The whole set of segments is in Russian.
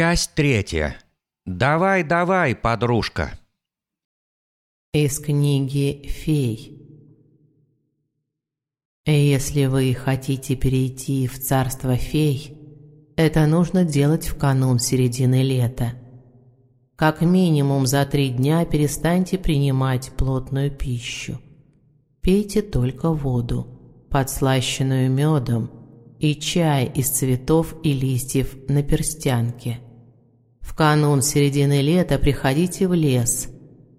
Часть третья. Давай, давай, подружка. Из книги «Фей». Если вы хотите перейти в царство фей, это нужно делать в канун середины лета. Как минимум за три дня перестаньте принимать плотную пищу. Пейте только воду, подслащенную медом, и чай из цветов и листьев на перстянке. В канун середины лета приходите в лес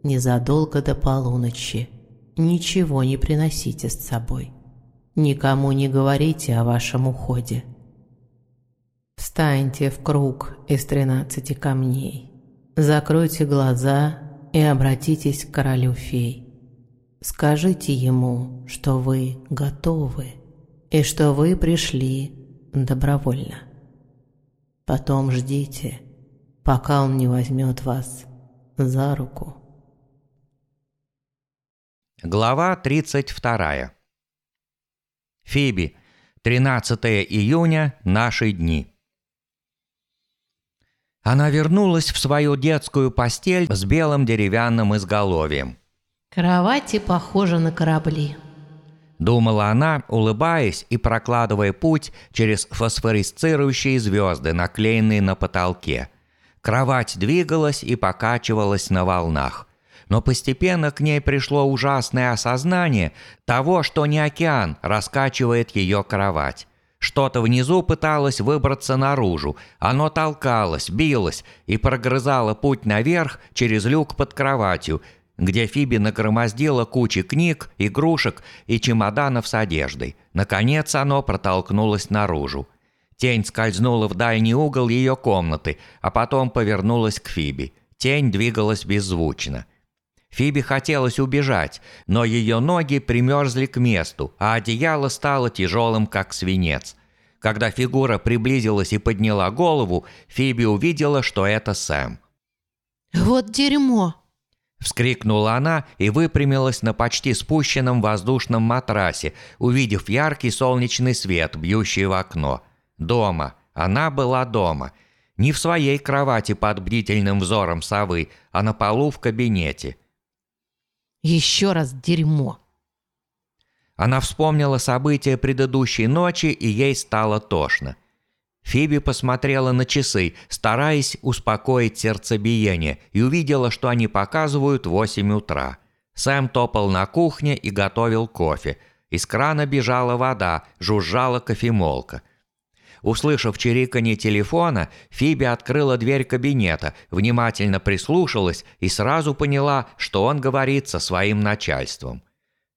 незадолго до полуночи. Ничего не приносите с собой. Никому не говорите о вашем уходе. Встаньте в круг из тринадцати камней. Закройте глаза и обратитесь к королю фей. Скажите ему, что вы готовы и что вы пришли добровольно. Потом ждите, пока он не возьмет вас за руку. Глава 32. Фиби. 13 июня. Наши дни. Она вернулась в свою детскую постель с белым деревянным изголовьем. Кровати похожи на корабли. Думала она, улыбаясь и прокладывая путь через фосфорисцирующие звезды, наклеенные на потолке. Кровать двигалась и покачивалась на волнах. Но постепенно к ней пришло ужасное осознание того, что не океан раскачивает ее кровать. Что-то внизу пыталось выбраться наружу. Оно толкалось, билось и прогрызало путь наверх через люк под кроватью – где Фиби нагромоздила кучи книг, игрушек и чемоданов с одеждой. Наконец оно протолкнулось наружу. Тень скользнула в дальний угол ее комнаты, а потом повернулась к Фиби. Тень двигалась беззвучно. Фиби хотелось убежать, но ее ноги примерзли к месту, а одеяло стало тяжелым, как свинец. Когда фигура приблизилась и подняла голову, Фиби увидела, что это Сэм. «Вот дерьмо!» Вскрикнула она и выпрямилась на почти спущенном воздушном матрасе, увидев яркий солнечный свет, бьющий в окно. Дома. Она была дома. Не в своей кровати под бдительным взором совы, а на полу в кабинете. «Еще раз дерьмо!» Она вспомнила события предыдущей ночи, и ей стало тошно. Фиби посмотрела на часы, стараясь успокоить сердцебиение, и увидела, что они показывают 8 утра. Сэм топал на кухне и готовил кофе. Из крана бежала вода, жужжала кофемолка. Услышав чириканье телефона, Фиби открыла дверь кабинета, внимательно прислушалась и сразу поняла, что он говорит со своим начальством.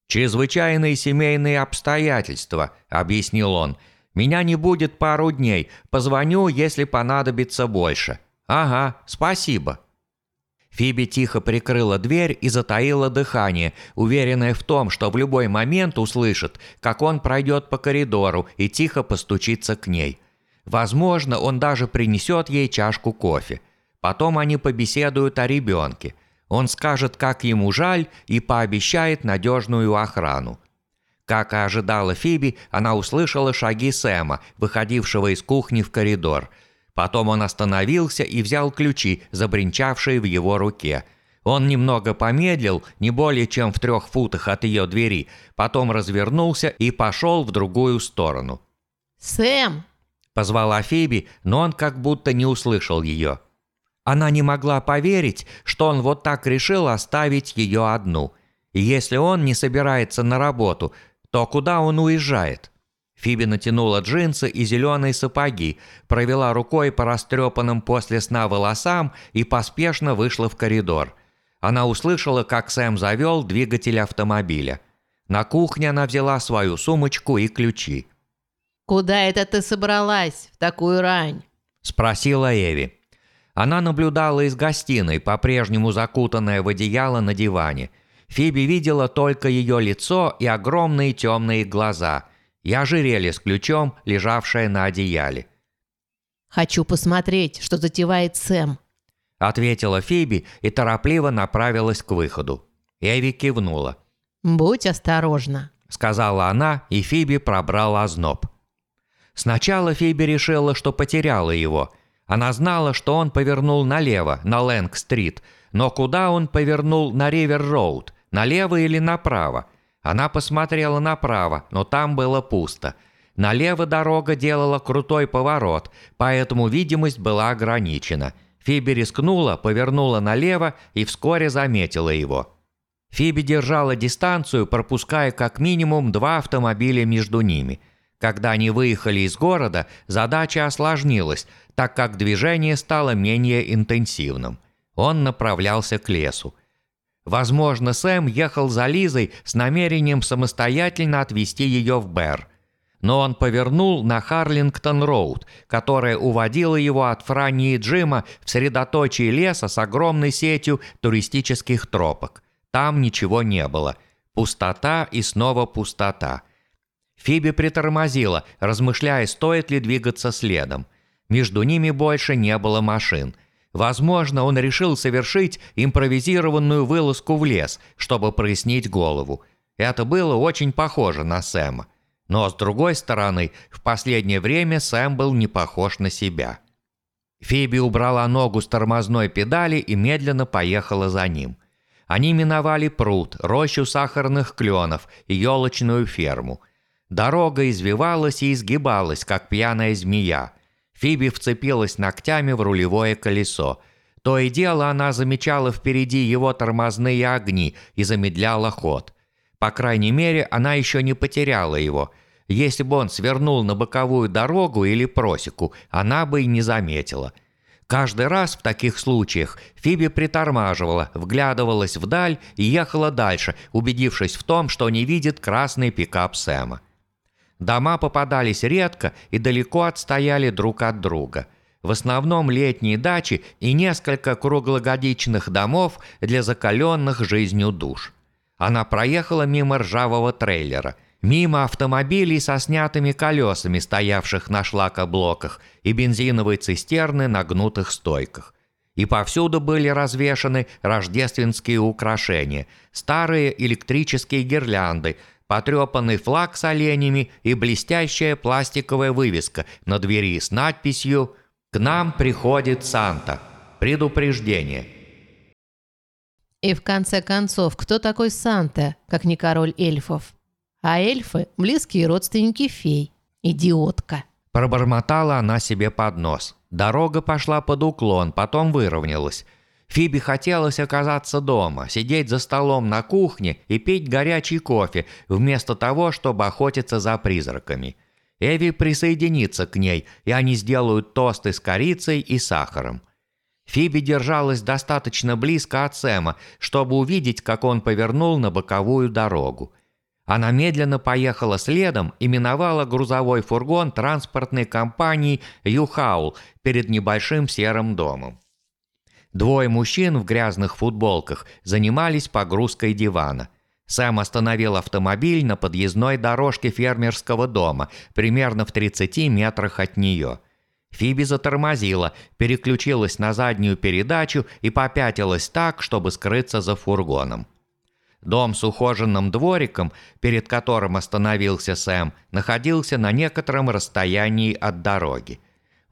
«Чрезвычайные семейные обстоятельства», — объяснил он, — меня не будет пару дней. Позвоню, если понадобится больше. Ага, спасибо». Фиби тихо прикрыла дверь и затаила дыхание, уверенная в том, что в любой момент услышит, как он пройдет по коридору и тихо постучится к ней. Возможно, он даже принесет ей чашку кофе. Потом они побеседуют о ребенке. Он скажет, как ему жаль, и пообещает надежную охрану. Как и ожидала Фиби, она услышала шаги Сэма, выходившего из кухни в коридор. Потом он остановился и взял ключи, забринчавшие в его руке. Он немного помедлил, не более чем в трех футах от ее двери, потом развернулся и пошел в другую сторону. «Сэм!» – позвала Фиби, но он как будто не услышал ее. Она не могла поверить, что он вот так решил оставить ее одну. И если он не собирается на работу – то куда он уезжает? Фиби натянула джинсы и зеленые сапоги, провела рукой по растрепанным после сна волосам и поспешно вышла в коридор. Она услышала, как Сэм завел двигатель автомобиля. На кухне она взяла свою сумочку и ключи. «Куда это ты собралась в такую рань?» – спросила Эви. Она наблюдала из гостиной, по-прежнему закутанная в одеяло на диване – Фиби видела только ее лицо и огромные темные глаза, и ожерелье с ключом, лежавшее на одеяле. «Хочу посмотреть, что затевает Сэм», — ответила Фиби и торопливо направилась к выходу. Эви кивнула. «Будь осторожна», — сказала она, и Фиби пробрал озноб. Сначала Фиби решила, что потеряла его. Она знала, что он повернул налево, на Лэнг-стрит, но куда он повернул на Ривер-роуд, налево или направо? Она посмотрела направо, но там было пусто. Налево дорога делала крутой поворот, поэтому видимость была ограничена. Фиби рискнула, повернула налево и вскоре заметила его. Фиби держала дистанцию, пропуская как минимум два автомобиля между ними. Когда они выехали из города, задача осложнилась, так как движение стало менее интенсивным. Он направлялся к лесу. Возможно, Сэм ехал за Лизой с намерением самостоятельно отвезти ее в Бэр. Но он повернул на Харлингтон-Роуд, которая уводила его от Франни и Джима в средоточие леса с огромной сетью туристических тропок. Там ничего не было. Пустота и снова пустота. Фиби притормозила, размышляя, стоит ли двигаться следом. Между ними больше не было машин. Возможно, он решил совершить импровизированную вылазку в лес, чтобы прояснить голову. Это было очень похоже на Сэма. Но, с другой стороны, в последнее время Сэм был не похож на себя. Фиби убрала ногу с тормозной педали и медленно поехала за ним. Они миновали пруд, рощу сахарных кленов и елочную ферму. Дорога извивалась и изгибалась, как пьяная змея. Фиби вцепилась ногтями в рулевое колесо. То и дело она замечала впереди его тормозные огни и замедляла ход. По крайней мере, она еще не потеряла его. Если бы он свернул на боковую дорогу или просеку, она бы и не заметила – Каждый раз в таких случаях Фиби притормаживала, вглядывалась вдаль и ехала дальше, убедившись в том, что не видит красный пикап Сэма. Дома попадались редко и далеко отстояли друг от друга. В основном летние дачи и несколько круглогодичных домов для закаленных жизнью душ. Она проехала мимо ржавого трейлера – Мимо автомобилей со снятыми колесами, стоявших на шлакоблоках, и бензиновой цистерны на гнутых стойках. И повсюду были развешаны рождественские украшения, старые электрические гирлянды, потрепанный флаг с оленями и блестящая пластиковая вывеска на двери с надписью «К нам приходит Санта. Предупреждение». И в конце концов, кто такой Санта, как не король эльфов? А эльфы – близкие родственники фей. Идиотка. Пробормотала она себе под нос. Дорога пошла под уклон, потом выровнялась. Фиби хотелось оказаться дома, сидеть за столом на кухне и пить горячий кофе, вместо того, чтобы охотиться за призраками. Эви присоединится к ней, и они сделают тосты с корицей и сахаром. Фиби держалась достаточно близко от Сэма, чтобы увидеть, как он повернул на боковую дорогу. Она медленно поехала следом и миновала грузовой фургон транспортной компании «Юхаул» перед небольшим серым домом. Двое мужчин в грязных футболках занимались погрузкой дивана. Сэм остановил автомобиль на подъездной дорожке фермерского дома, примерно в 30 метрах от нее. Фиби затормозила, переключилась на заднюю передачу и попятилась так, чтобы скрыться за фургоном. Дом с ухоженным двориком, перед которым остановился Сэм, находился на некотором расстоянии от дороги.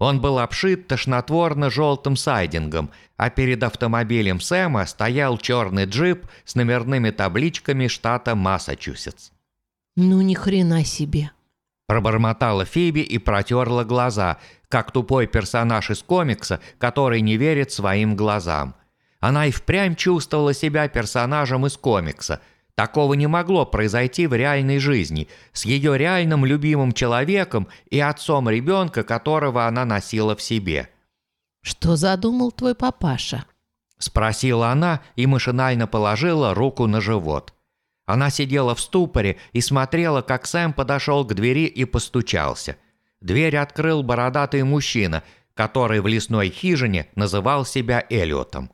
Он был обшит тошнотворно-желтым сайдингом, а перед автомобилем Сэма стоял черный джип с номерными табличками штата Массачусетс. «Ну ни хрена себе!» Пробормотала Фиби и протерла глаза, как тупой персонаж из комикса, который не верит своим глазам – она и впрямь чувствовала себя персонажем из комикса. Такого не могло произойти в реальной жизни, с ее реальным любимым человеком и отцом ребенка, которого она носила в себе. «Что задумал твой папаша?» Спросила она и машинально положила руку на живот. Она сидела в ступоре и смотрела, как Сэм подошел к двери и постучался. Дверь открыл бородатый мужчина, который в лесной хижине называл себя Эллиотом.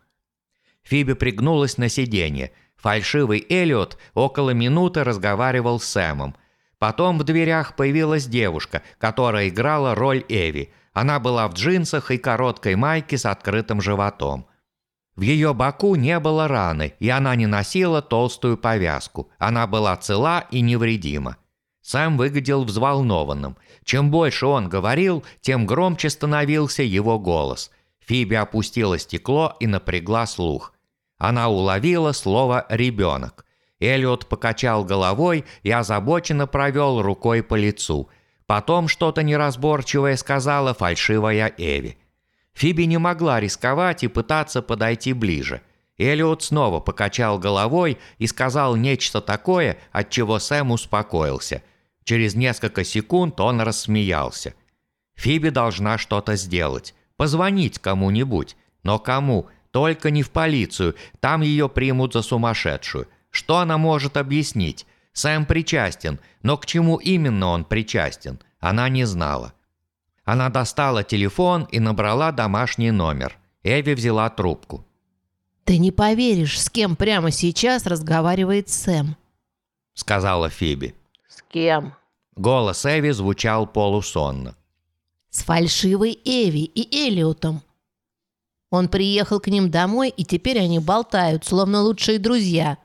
Фиби пригнулась на сиденье. Фальшивый Эллиот около минуты разговаривал с Сэмом. Потом в дверях появилась девушка, которая играла роль Эви. Она была в джинсах и короткой майке с открытым животом. В ее боку не было раны, и она не носила толстую повязку. Она была цела и невредима. Сэм выглядел взволнованным. Чем больше он говорил, тем громче становился его голос. Фиби опустила стекло и напрягла слух. Она уловила слово «ребенок». Эллиот покачал головой и озабоченно провел рукой по лицу. Потом что-то неразборчивое сказала фальшивая Эви. Фиби не могла рисковать и пытаться подойти ближе. Эллиот снова покачал головой и сказал нечто такое, от чего Сэм успокоился. Через несколько секунд он рассмеялся. Фиби должна что-то сделать. Позвонить кому-нибудь. Но кому? Только не в полицию, там ее примут за сумасшедшую. Что она может объяснить? Сэм причастен, но к чему именно он причастен, она не знала. Она достала телефон и набрала домашний номер. Эви взяла трубку. «Ты не поверишь, с кем прямо сейчас разговаривает Сэм», — сказала Фиби. «С кем?» Голос Эви звучал полусонно. «С фальшивой Эви и Элиотом. Он приехал к ним домой, и теперь они болтают, словно лучшие друзья.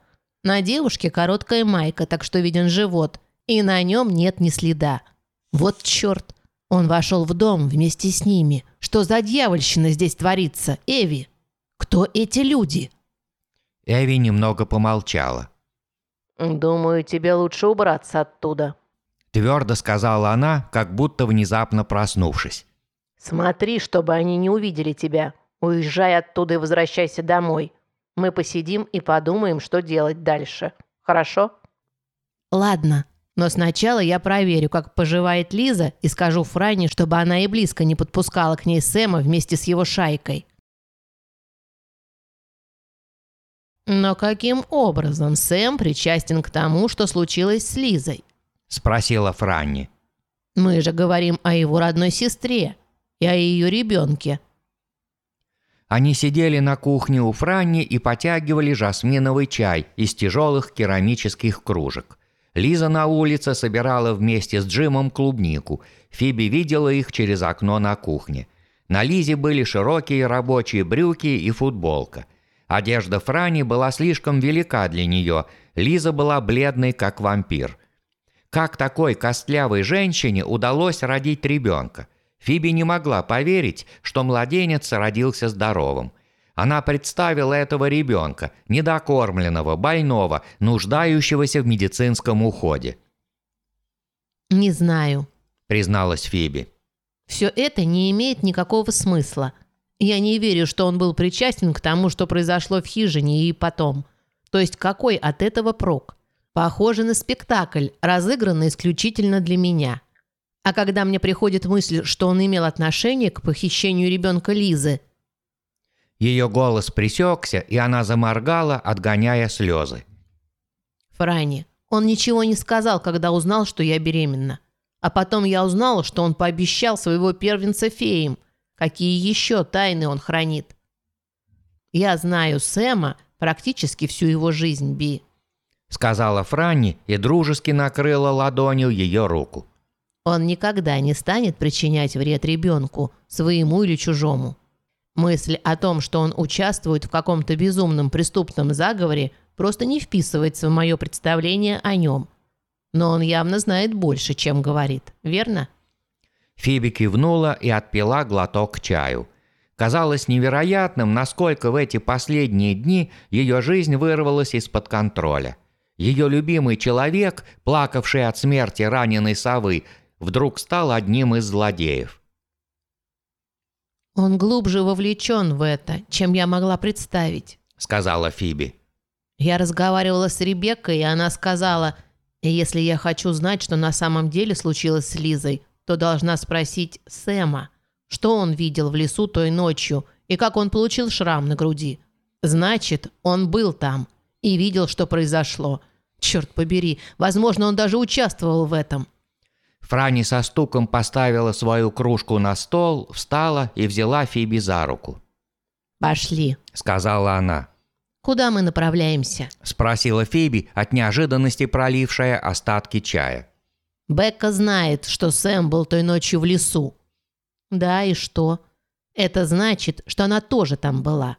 На девушке короткая майка, так что виден живот, и на нем нет ни следа. Вот черт!» Он вошел в дом вместе с ними. Что за дьявольщина здесь творится, Эви? Кто эти люди?» Эви немного помолчала. «Думаю, тебе лучше убраться оттуда», – твердо сказала она, как будто внезапно проснувшись. «Смотри, чтобы они не увидели тебя. Уезжай оттуда и возвращайся домой. Мы посидим и подумаем, что делать дальше. Хорошо?» «Ладно», но сначала я проверю, как поживает Лиза, и скажу Фране, чтобы она и близко не подпускала к ней Сэма вместе с его шайкой. «Но каким образом Сэм причастен к тому, что случилось с Лизой?» – спросила Франни. «Мы же говорим о его родной сестре и о ее ребенке». Они сидели на кухне у Франни и потягивали жасминовый чай из тяжелых керамических кружек – Лиза на улице собирала вместе с Джимом клубнику. Фиби видела их через окно на кухне. На Лизе были широкие рабочие брюки и футболка. Одежда Франи была слишком велика для нее. Лиза была бледной, как вампир. Как такой костлявой женщине удалось родить ребенка? Фиби не могла поверить, что младенец родился здоровым – она представила этого ребенка, недокормленного, больного, нуждающегося в медицинском уходе. «Не знаю», – призналась Фиби. «Все это не имеет никакого смысла. Я не верю, что он был причастен к тому, что произошло в хижине и потом. То есть какой от этого прок? Похоже на спектакль, разыгранный исключительно для меня. А когда мне приходит мысль, что он имел отношение к похищению ребенка Лизы – ее голос пресекся, и она заморгала, отгоняя слезы. «Франи, он ничего не сказал, когда узнал, что я беременна. А потом я узнала, что он пообещал своего первенца феям. Какие еще тайны он хранит? Я знаю Сэма практически всю его жизнь, Би», — сказала Франни и дружески накрыла ладонью ее руку. «Он никогда не станет причинять вред ребенку, своему или чужому. Мысль о том, что он участвует в каком-то безумном преступном заговоре, просто не вписывается в мое представление о нем. Но он явно знает больше, чем говорит, верно? Фиби кивнула и отпила глоток чаю. Казалось невероятным, насколько в эти последние дни ее жизнь вырвалась из-под контроля. Ее любимый человек, плакавший от смерти раненой совы, вдруг стал одним из злодеев. «Он глубже вовлечен в это, чем я могла представить», — сказала Фиби. «Я разговаривала с Ребеккой, и она сказала, если я хочу знать, что на самом деле случилось с Лизой, то должна спросить Сэма, что он видел в лесу той ночью и как он получил шрам на груди. Значит, он был там и видел, что произошло. Черт побери, возможно, он даже участвовал в этом. Франи со стуком поставила свою кружку на стол, встала и взяла Фиби за руку. «Пошли», — сказала она. «Куда мы направляемся?» — спросила Фиби, от неожиданности пролившая остатки чая. «Бекка знает, что Сэм был той ночью в лесу». «Да, и что?» «Это значит, что она тоже там была.